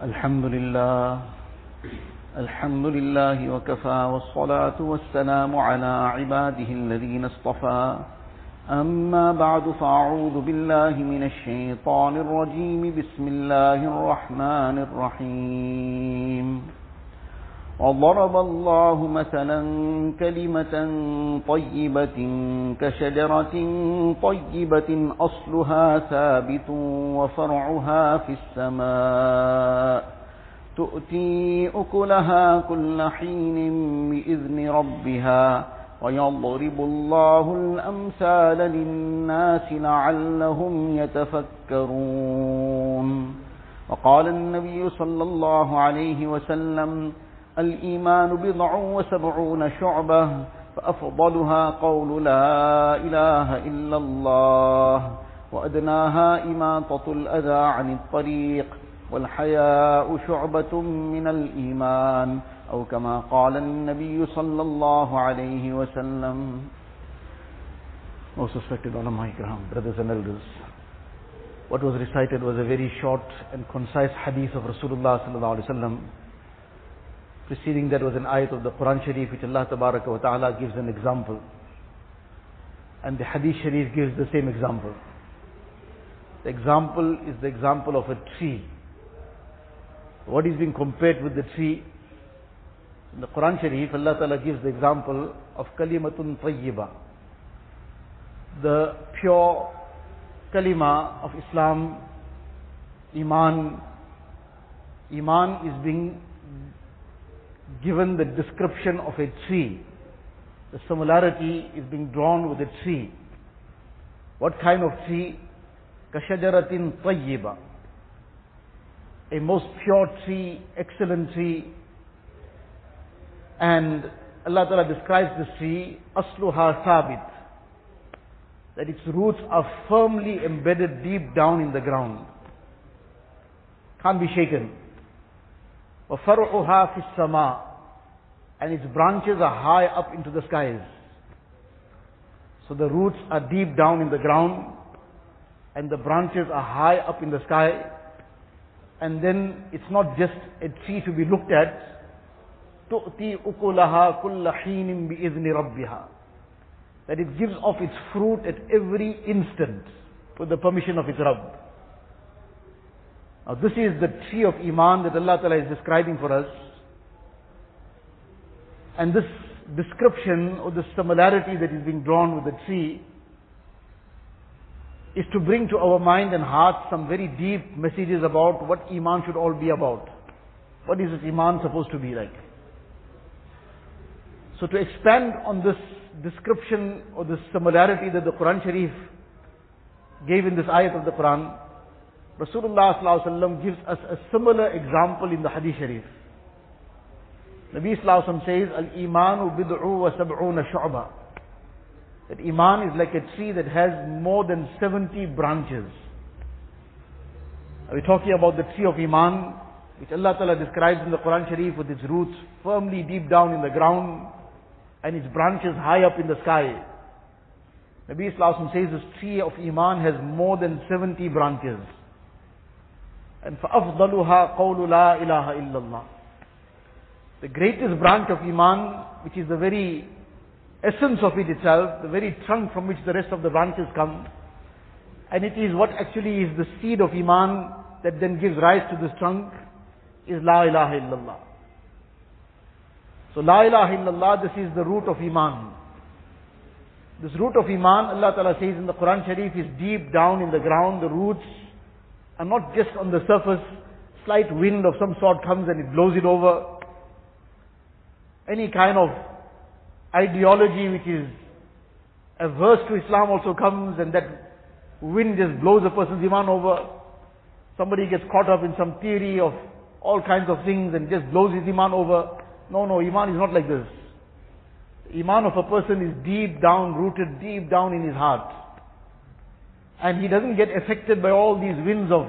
الحمد لله الحمد لله وكفى والصلاة والسلام على عباده الذين اصطفى. أما بعد فأعوذ بالله من الشيطان الرجيم. بسم الله الرحمن الرحيم. وضرب الله مثلا كلمة طيبة كشجرة طيبة أصلها ثابت وفرعها في السماء. تؤتي أكلها كل حين بإذن ربها ويضرب الله الأمثال للناس لعلهم يتفكرون. وقال النبي صلى الله عليه وسلم الإيمان بضع وسبعون شعبة فأفضلها قول لا إله إلا الله وأدناها إماطة الأذى عن الطريق والحياء شعبة من الإيمان أو كما قال النبي صلى الله عليه وسلم Most respected ulama ikram, brothers and elders. What was recited was a very short and concise hadith of Rasulullah sallallahu alaihi wasallam. Preceding that was an ayat of the Quran Sharif which Allah wa Ta'ala gives an example. And the Hadith Sharif gives the same example. The example is the example of a tree. What is being compared with the tree? In the Quran Sharif, Allah Ta'ala gives the example of kalimatun tayyiba. The pure kalima of Islam, Iman. Iman is being given the description of a tree. The similarity is being drawn with a tree. What kind of tree? Kashajaratin tayyiba. A most pure tree, excellent tree. And Allah Ta'ala describes this tree, asluha sabit. That its roots are firmly embedded deep down in the ground. Can't be shaken. وَفَرْعُهَا فِي السَّمَاءِ And its branches are high up into the skies. So the roots are deep down in the ground and the branches are high up in the sky. And then it's not just a tree to be looked at. تُؤْتِي أُكُلَهَا كُلَّ حِينٍ بِإِذْنِ رَبِّهَا That it gives off its fruit at every instant with the permission of its Rabb. Now this is the tree of Iman that Allah Ta'ala is describing for us. And this description or the similarity that is being drawn with the tree is to bring to our mind and heart some very deep messages about what Iman should all be about. What is this Iman supposed to be like? So to expand on this description or this similarity that the Quran Sharif gave in this ayat of the Quran, Rasulullah ﷺ gives us a similar example in the Hadith Sharif. Nabi ﷺ says, Al-Imanu bid'u wa sab'una shu'ba. That Iman is like a tree that has more than 70 branches. We're we talking about the tree of Iman, which Allah Ta'ala describes in the Quran Sharif with its roots firmly deep down in the ground and its branches high up in the sky. Nabi Sallallahu says this tree of Iman has more than 70 branches. And فَأَفْضَلُهَا قَوْلُ لَا إِلَهَ إِلَّا اللَّهِ The greatest branch of Iman, which is the very essence of it itself, the very trunk from which the rest of the branches come, and it is what actually is the seed of Iman that then gives rise to this trunk, is La ilaha illallah. So La ilaha illallah, this is the root of Iman. This root of Iman, Allah Ta'ala says in the Quran Sharif, is deep down in the ground, the roots are not just on the surface, slight wind of some sort comes and it blows it over. Any kind of ideology which is averse to Islam also comes and that wind just blows a person's iman over. Somebody gets caught up in some theory of all kinds of things and just blows his iman over. No, no, iman is not like this. The iman of a person is deep down, rooted deep down in his heart. And he doesn't get affected by all these winds of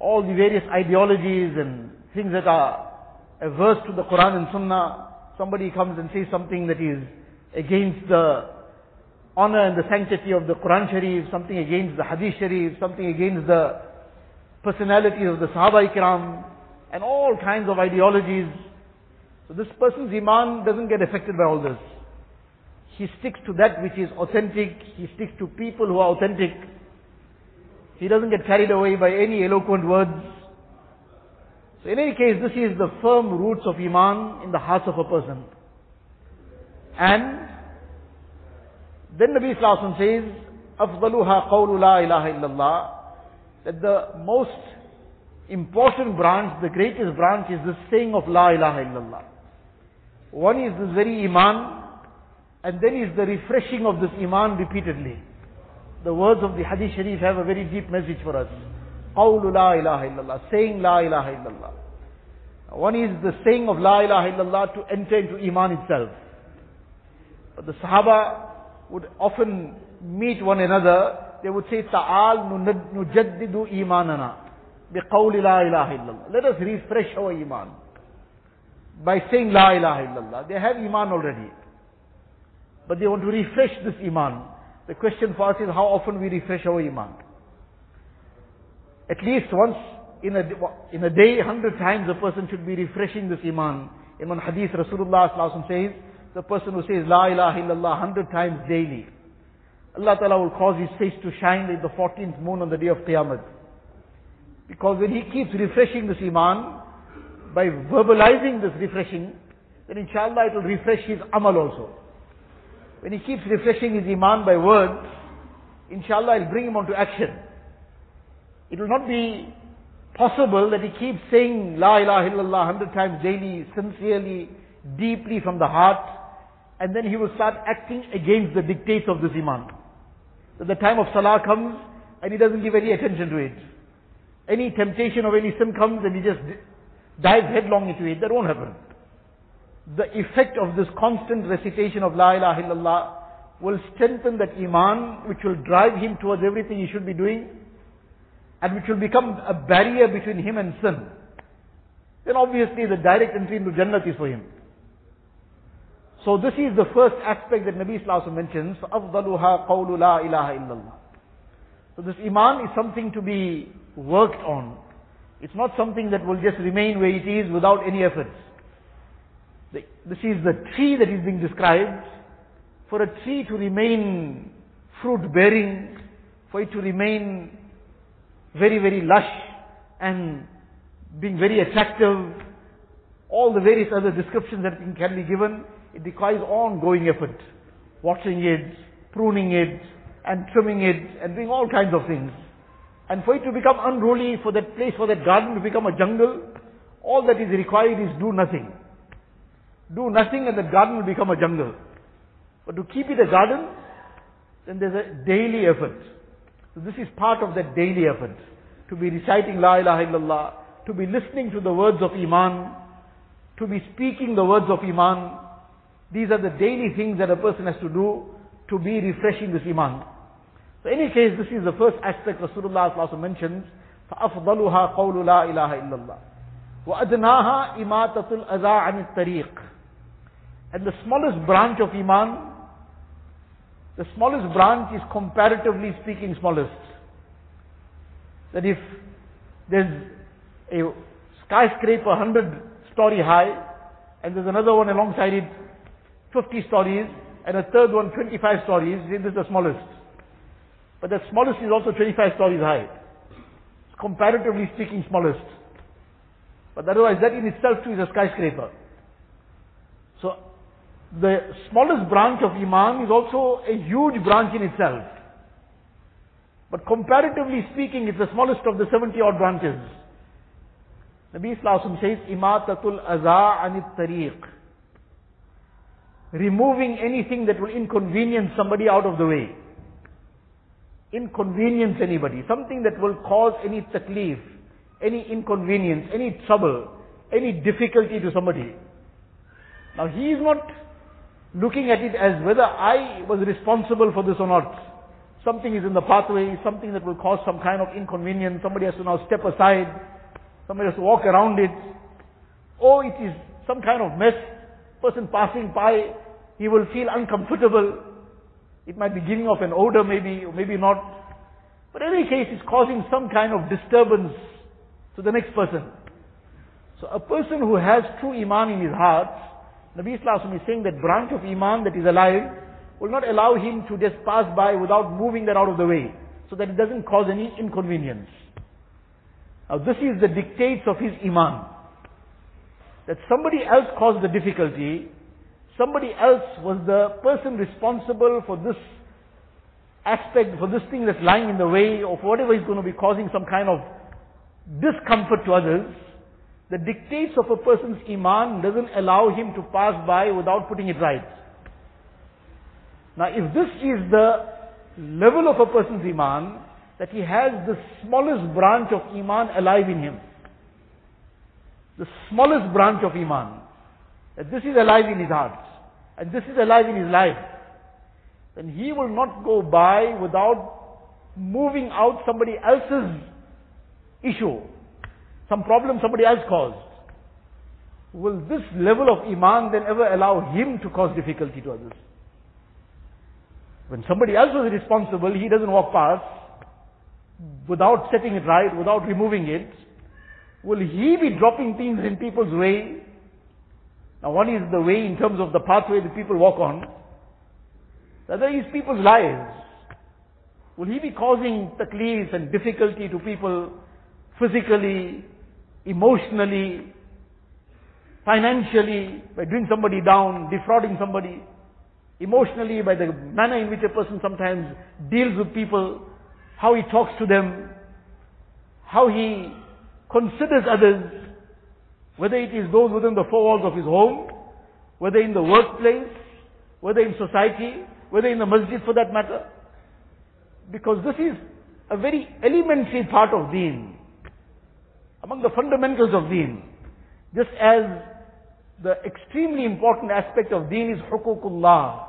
all the various ideologies and things that are averse to the Quran and Sunnah. Somebody comes and says something that is against the honor and the sanctity of the Quran Sharif, something against the Hadith Sharif, something against the personalities of the Sahaba Ikram, and all kinds of ideologies. So this person's iman doesn't get affected by all this. He sticks to that which is authentic. He sticks to people who are authentic. He doesn't get carried away by any eloquent words. So in any case, this is the firm roots of iman in the heart of a person. And then Nabi Sallallahu says, أفضلها قول لا إله إلا الله that the most important branch, the greatest branch is the saying of La ilaha illallah. One is this very iman, and then is the refreshing of this iman repeatedly. The words of the Hadith Sharif have a very deep message for us. قول لا إله إلا الله, saying La ilaha illallah. One is the saying of La ilaha illallah to enter into iman itself. But the Sahaba would often meet one another, they would say, Ta'al nujaddidu imanana. Biqawli la ilaha illallah. Let us refresh our iman. By saying la ilaha illallah. They have iman already. But they want to refresh this iman. The question for us is how often we refresh our iman. At least once in a, in a day, hundred times a person should be refreshing this iman. In one hadith, Rasulullah says, the person who says La ilaha illallah hundred times daily, Allah Ta'ala will cause his face to shine like the 14th moon on the day of Qiyamah. Because when he keeps refreshing this iman, by verbalizing this refreshing, then inshallah it will refresh his amal also. When he keeps refreshing his iman by words, inshallah it'll bring him onto action. It will not be possible that he keeps saying La ilaha illallah hundred times daily, sincerely, deeply from the heart, and then he will start acting against the dictates of this iman. So the time of salah comes, and he doesn't give any attention to it. Any temptation of any sin comes, and he just dives headlong into it. That won't happen The effect of this constant recitation of La ilaha illallah will strengthen that iman, which will drive him towards everything he should be doing, and which will become a barrier between him and sin. Then obviously the direct entry into Jannat is for him. So this is the first aspect that Nabi Sallallahu mentions, أَفْضَلُهَا قَوْلُ لَا إِلَهَ إِلَّا اللَّهِ So this iman is something to be worked on. It's not something that will just remain where it is without any efforts. This is the tree that is being described. For a tree to remain fruit bearing, for it to remain very, very lush and being very attractive, all the various other descriptions that can be given, it requires ongoing effort. Watching it, pruning it, and trimming it, and doing all kinds of things. And for it to become unruly, for that place, for that garden to become a jungle, all that is required is do nothing Do nothing and the garden will become a jungle. But to keep it a garden, then there's a daily effort. So this is part of that daily effort. To be reciting La ilaha illallah, to be listening to the words of Iman, to be speaking the words of Iman, these are the daily things that a person has to do to be refreshing this iman. So in any case, this is the first aspect Rasulullah mentions. فَأَفْضَلُهَا قَوْلُ لَا إِلَهَ إِلَّا اللَّهِ وَأَدْنَاهَا إِمَاتَةُ الْأَذَىٰ عَنِ الطَّرِيقِ and the smallest branch of iman, the smallest branch is comparatively speaking smallest. That if there's a skyscraper 100 story high, and there's another one alongside it 50 stories, and a third one 25 stories. This is the smallest. But the smallest is also 25 stories high. It's comparatively speaking, smallest. But otherwise, that in itself too is a skyscraper. So, the smallest branch of Iman is also a huge branch in itself. But comparatively speaking, it's the smallest of the 70 odd branches. Nabi Sallallahu says, Imatatul Aza Anit Tariq removing anything that will inconvenience somebody out of the way. Inconvenience anybody. Something that will cause any taklif, any inconvenience, any trouble, any difficulty to somebody. Now he is not looking at it as whether I was responsible for this or not. Something is in the pathway, something that will cause some kind of inconvenience, somebody has to now step aside, somebody has to walk around it. Or it is some kind of mess, person passing by, he will feel uncomfortable. It might be giving off an odor maybe, or maybe not. But in any case, it's causing some kind of disturbance to the next person. So a person who has true iman in his heart, Nabi Islam is saying that branch of iman that is alive will not allow him to just pass by without moving that out of the way, so that it doesn't cause any inconvenience. Now this is the dictates of his iman. That somebody else caused the difficulty, somebody else was the person responsible for this aspect, for this thing that's lying in the way, or for whatever is going to be causing some kind of discomfort to others, the dictates of a person's iman doesn't allow him to pass by without putting it right. Now if this is the level of a person's iman, that he has the smallest branch of iman alive in him. The smallest branch of iman. That this is alive in his heart. And this is alive in his life. Then he will not go by without moving out somebody else's issue. Some problem somebody else caused. Will this level of iman then ever allow him to cause difficulty to others? When somebody else was responsible, he doesn't walk past without setting it right, without removing it. Will he be dropping things in people's way? Now one is the way in terms of the pathway that people walk on. The other is people's lives. Will he be causing taklif and difficulty to people physically, emotionally, financially, by doing somebody down, defrauding somebody, emotionally by the manner in which a person sometimes deals with people, how he talks to them, how he considers others, whether it is those within the four walls of his home, whether in the workplace, whether in society, whether in the masjid for that matter. Because this is a very elementary part of deen. Among the fundamentals of deen. Just as the extremely important aspect of deen is hukukullah,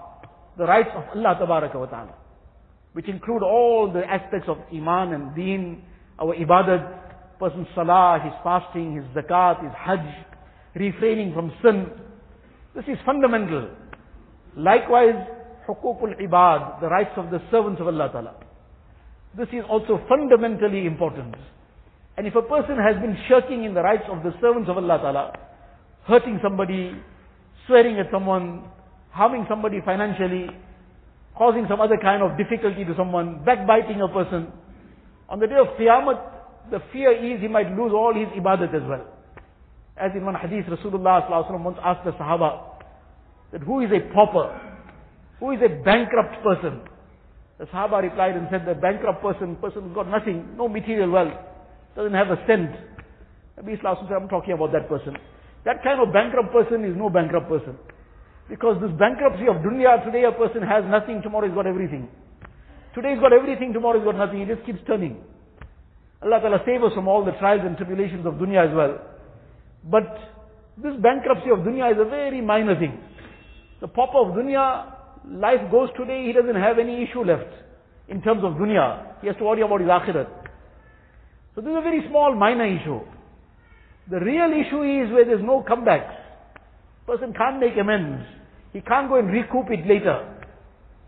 the rights of Allah tabaraka wa ta'ala. Which include all the aspects of iman and deen, our ibadat, person's salah, his fasting, his zakat, his hajj, refraining from sin. This is fundamental. Likewise, hukukul ibad, the rights of the servants of Allah Ta'ala. This is also fundamentally important. And if a person has been shirking in the rights of the servants of Allah Ta'ala, hurting somebody, swearing at someone, harming somebody financially, causing some other kind of difficulty to someone, backbiting a person, on the day of Qiyamah, the fear is he might lose all his ibadat as well. As in one hadith, Rasulullah once asked the Sahaba, that who is a pauper? Who is a bankrupt person? The Sahaba replied and said, the bankrupt person, person who's got nothing, no material wealth, doesn't have a cent. Nabi Islam said, I'm talking about that person. That kind of bankrupt person is no bankrupt person. Because this bankruptcy of dunya, today a person has nothing, tomorrow he's got everything. Today he's got everything, tomorrow he's got nothing, he just keeps turning. Allah Ta'ala save us from all the trials and tribulations of dunya as well. But this bankruptcy of dunya is a very minor thing. The pauper of dunya, life goes today, he doesn't have any issue left in terms of dunya. He has to worry about his akhirat. So this is a very small, minor issue. The real issue is where there's no comebacks. Person can't make amends. He can't go and recoup it later.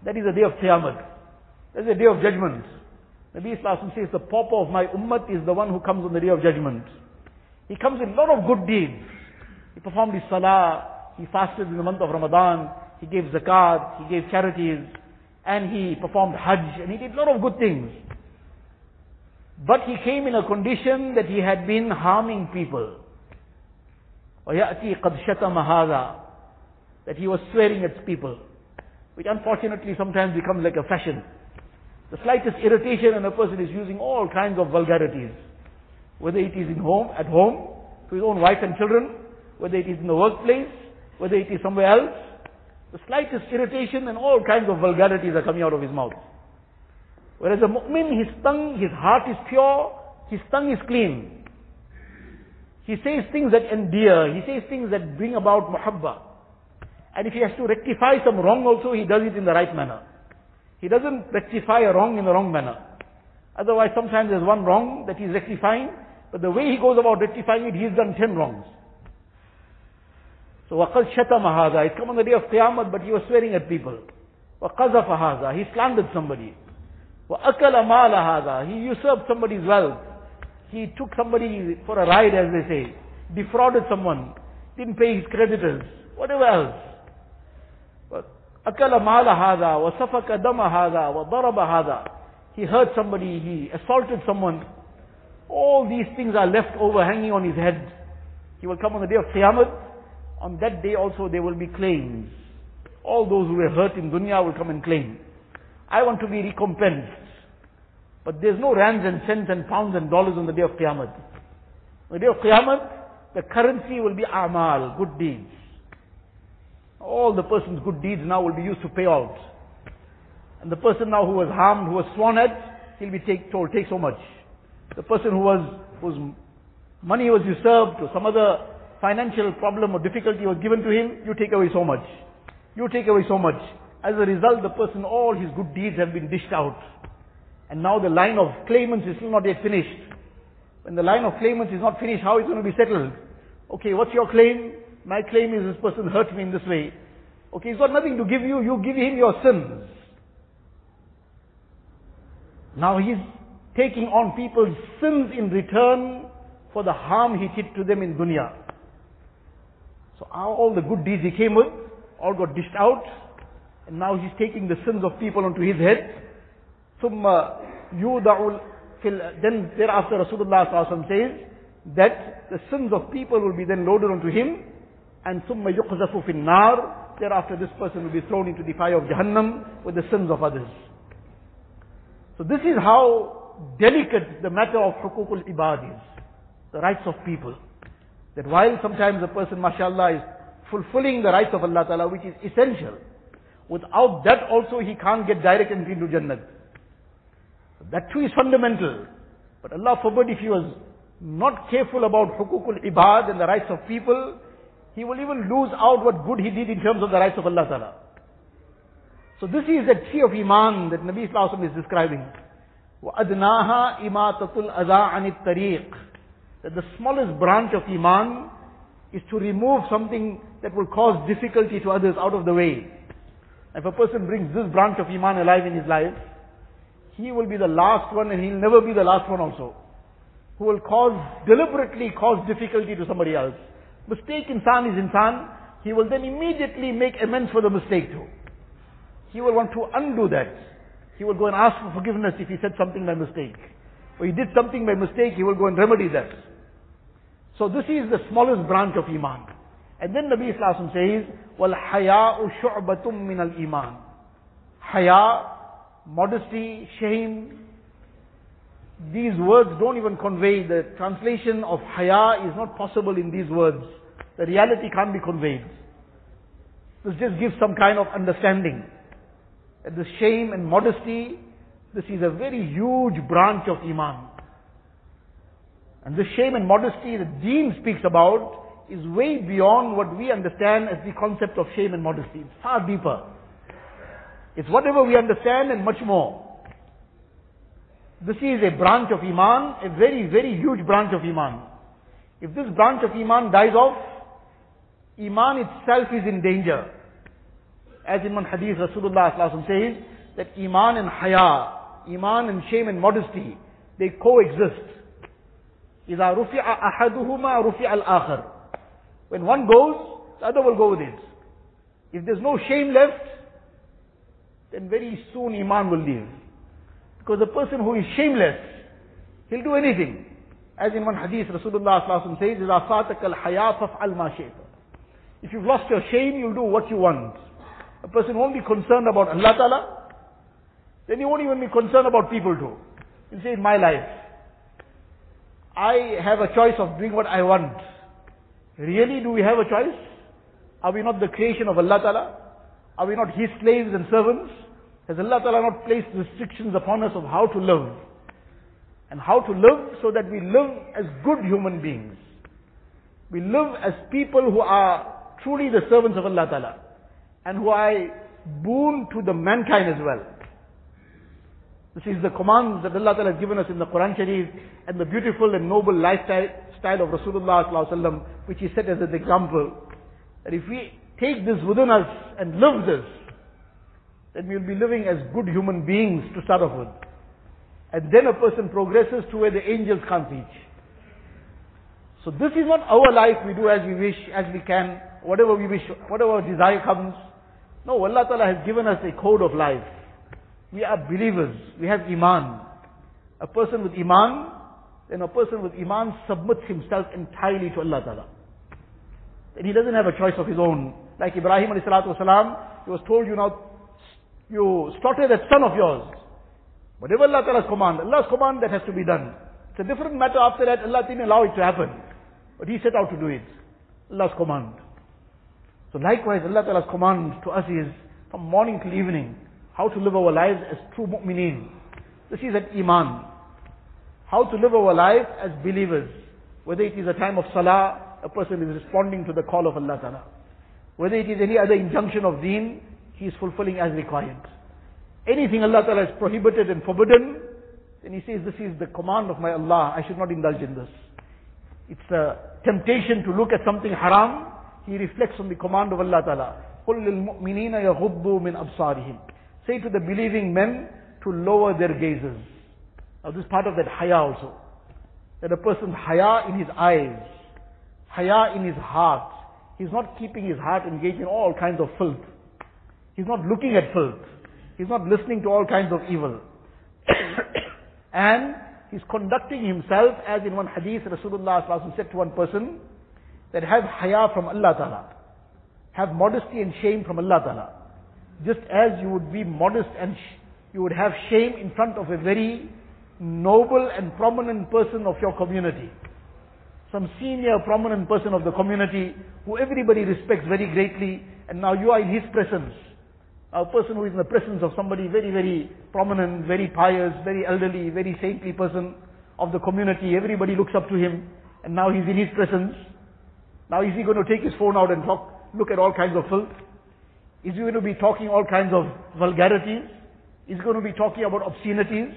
That is the day of Qiyamah. That is the day of judgment. Nabi Islam says the pauper of my ummah is the one who comes on the day of judgment. He comes with a lot of good deeds. He performed his salah, he fasted in the month of Ramadan, he gave zakat, he gave charities, and he performed hajj, and he did a lot of good things. But he came in a condition that he had been harming people. وَيَأْتِي قَدْ شَتَمَ هَذَا That he was swearing at people. Which unfortunately sometimes becomes like a fashion. The slightest irritation and a person is using all kinds of vulgarities. Whether it is in home, at home, to his own wife and children, whether it is in the workplace, whether it is somewhere else. The slightest irritation and all kinds of vulgarities are coming out of his mouth. Whereas a mu'min, his tongue, his heart is pure, his tongue is clean. He says things that endear, he says things that bring about muhabba. And if he has to rectify some wrong also, he does it in the right manner. He doesn't rectify a wrong in the wrong manner. Otherwise, sometimes there's one wrong that he's rectifying, but the way he goes about rectifying it, he's done ten wrongs. So, وَقَدْ شَتَمَ هَذَا It come on the day of Qiyamah, but he was swearing at people. وَقَذَفَ هَذَا He slandered somebody. وَأَكَلَ مَالَ هَذَا He usurped somebody's wealth. he took somebody for a ride, as they say, defrauded someone, didn't pay his creditors, whatever else. But أكل مال هذا وسفك دم هذا وضرب هذا. He hurt somebody, he assaulted someone. All these things are left over hanging on his head. He will come on the day of Qiyamah. On that day also there will be claims. All those who were hurt in dunya will come and claim. I want to be recompensed. But there's no rands and cents and pounds and dollars on the day of Qiyamah. On the day of Qiyamah, the currency will be amal, good deeds. All the person's good deeds now will be used to pay out. And the person now who was harmed, who was sworn at, he'll be take, told, take so much. The person who was, whose money was usurped or some other financial problem or difficulty was given to him, you take away so much. You take away so much. As a result, the person, all his good deeds have been dished out. And now the line of claimants is still not yet finished. When the line of claimants is not finished, how is it going to be settled? Okay, what's your claim? My claim is this person hurt me in this way. Okay, he's got nothing to give you, you give him your sins. Now he's taking on people's sins in return for the harm he did to them in dunya. So all the good deeds he came with, all got dished out, and now he's taking the sins of people onto his head. ثم يوضع في then thereafter Rasulullah says that the sins of people will be then loaded onto him, and ثم يقذف في النار. Thereafter this person will be thrown into the fire of Jahannam with the sins of others. So this is how delicate the matter of hukukul ibad is. The rights of people. That while sometimes a person, mashallah, is fulfilling the rights of Allah Ta'ala, which is essential, without that also he can't get direct entry into Jannah. That too is fundamental. But Allah forbid if he was not careful about hukukul ibad and the rights of people, he will even lose out what good he did in terms of the rights of Allah Ta'ala. So this is the tree of Iman that Nabi Islam is describing. وَأَدْنَاهَا إِمَاتَةُ الْأَذَىٰ عَنِ الطَّرِيقِ That the smallest branch of Iman is to remove something that will cause difficulty to others out of the way. If a person brings this branch of Iman alive in his life, he will be the last one and he'll never be the last one also. Who will cause, deliberately cause difficulty to somebody else. Mistake insan is insan, he will then immediately make amends for the mistake too. He will want to undo that. He will go and ask for forgiveness if he said something by mistake. Or he did something by mistake, he will go and remedy that. So this is the smallest branch of Iman. And then Nabi Islam says, Wal haya'u shu'batum min al iman. Haya, modesty, shame. These words don't even convey the translation of haya is not possible in these words. The reality can't be conveyed. This just gives some kind of understanding. And the shame and modesty, this is a very huge branch of Iman. And the shame and modesty that Deen speaks about is way beyond what we understand as the concept of shame and modesty. It's far deeper. It's whatever we understand and much more. This is a branch of Iman, a very, very huge branch of Iman. If this branch of Iman dies off, Iman itself is in danger. As in one hadith, Rasulullah says that Iman and Haya, Iman and shame and modesty, they coexist. إِذَا رُفِعَ أَحَدُهُمَا رُفِعَ الْآخَرُ When one goes, the other will go with it. If there's no shame left, then very soon Iman will leave. Because the person who is shameless, he'll do anything. As in one hadith, Rasulullah says, إِذَا فَاتَكَ الْحَيَاء فَافْعَلْ مَا شِئْتَ If you've lost your shame, you'll do what you want. A person won't be concerned about Allah Ta'ala, then he won't even be concerned about people too. He'll say, in my life, I have a choice of doing what I want. Really, do we have a choice? Are we not the creation of Allah Ta'ala? Are we not His slaves and servants? Has Allah Ta'ala not placed restrictions upon us of how to live? And how to live so that we live as good human beings. We live as people who are truly the servants of Allah Ta'ala. And who are boon to the mankind as well. This is the commands that Allah Ta'ala has given us in the Quran Sharif and the beautiful and noble lifestyle style of Rasulullah which He set as an example. That if we take this within us and live this, then we'll be living as good human beings to start off with. And then a person progresses to where the angels can't reach. So this is not our life, we do as we wish, as we can, whatever we wish, whatever desire comes. No, Allah Ta'ala has given us a code of life. We are believers, we have Iman. A person with Iman, then a person with Iman submits himself entirely to Allah Ta'ala. And he doesn't have a choice of his own. Like Ibrahim alayhi salatu wasalam, he was told, you know, you slaughter that son of yours. Whatever Allah Ta'ala's command, Allah's command that has to be done. It's a different matter after that, Allah didn't allow it to happen. But he set out to do it. Allah's command. So likewise, Allah Ta'ala's command to us is, from morning till evening, how to live our lives as true mu'mineen. This is an iman How to live our life as believers. Whether it is a time of salah, a person is responding to the call of Allah Ta'ala. Whether it is any other injunction of deen, he is fulfilling as required. Anything Allah Ta'ala has prohibited and forbidden, then he says, this is the command of my Allah, I should not indulge in this. It's a temptation to look at something haram, he reflects on the command of Allah Ta'ala. قُلْ لِلْمُؤْمِنِينَ يَغُضُّوا مِنْ أَبْصَارِهِمْ Say to the believing men to lower their gazes. Now this is part of that haya also. That a person's haya in his eyes, haya in his heart. He's not keeping his heart engaged in all kinds of filth. He's not looking at filth. He's not listening to all kinds of evil. and he's conducting himself as in one hadith Rasulullah said to one person that have haya from Allah Ta'ala. Have modesty and shame from Allah Ta'ala. Just as you would be modest and sh- you would have shame in front of a very noble and prominent person of your community. Some senior prominent person of the community who everybody respects very greatly and now you are in his presence. A person who is in the presence of somebody very, very prominent, very pious, very elderly, very saintly person of the community. Everybody looks up to him and now he's in his presence. Now is he going to take his phone out and talk, look at all kinds of filth? Is he going to be talking all kinds of vulgarities? Is he going to be talking about obscenities?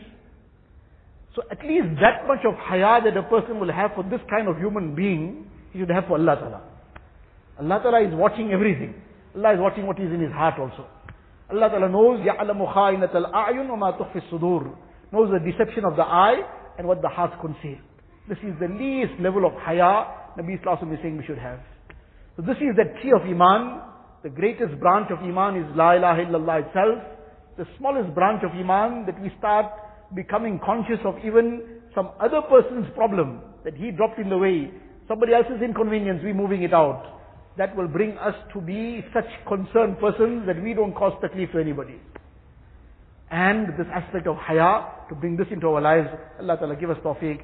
So at least that much of haya that a person will have for this kind of human being, he should have for Allah Ta'ala. Allah Ta'ala is watching everything. Allah is watching what is in his heart also. Allah Ta'ala knows, يَعْلَمُ خَائِنَةَ الْأَعْيُنِ وَمَا تُخْفِ الصُّدُورِ Knows the deception of the eye and what the heart conceal. This is the least level of haya Nabi Islam is saying we should have. So this is the tree of Iman. The greatest branch of Iman is La ilaha illallah itself. The smallest branch of Iman that we start becoming conscious of even some other person's problem that he dropped in the way. Somebody else's inconvenience, we moving it out. That will bring us to be such concerned persons that we don't cause taklif to anybody. And this aspect of haya, to bring this into our lives, Allah Ta'ala give us tawfiq.